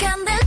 can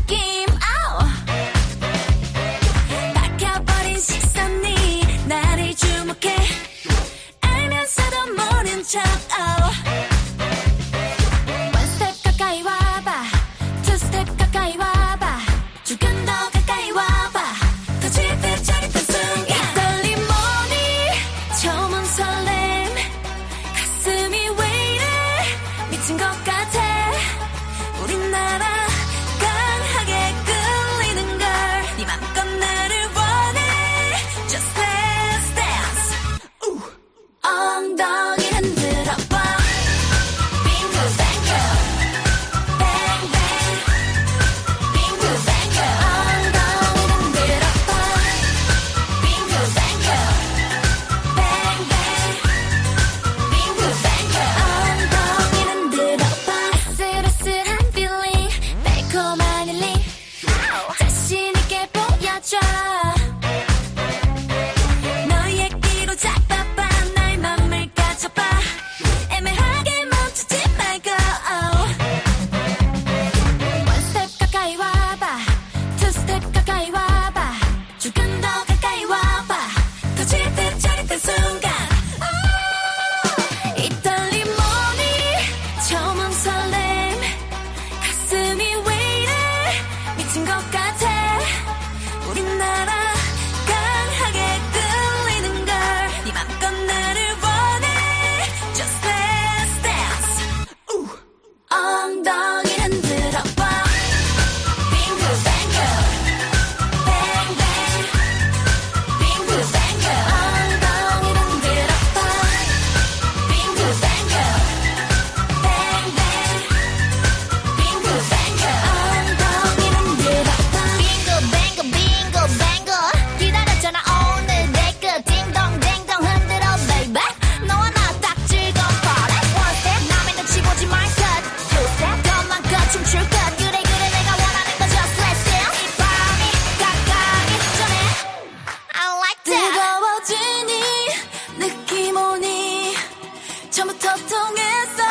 처음부터 통했어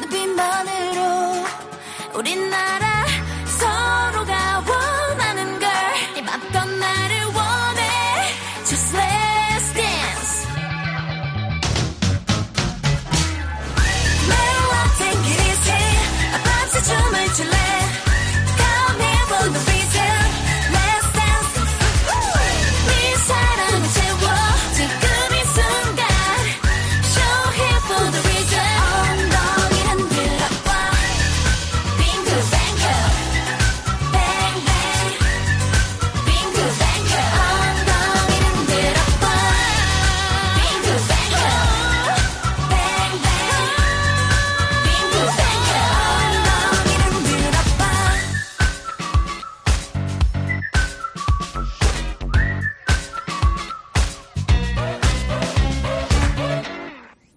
눈빛만으로 우리나라 서로가 원하는 걸네 맘껏 나를 원해. Just let's dance. 매일 I think it is here 밤새 춤을 출래?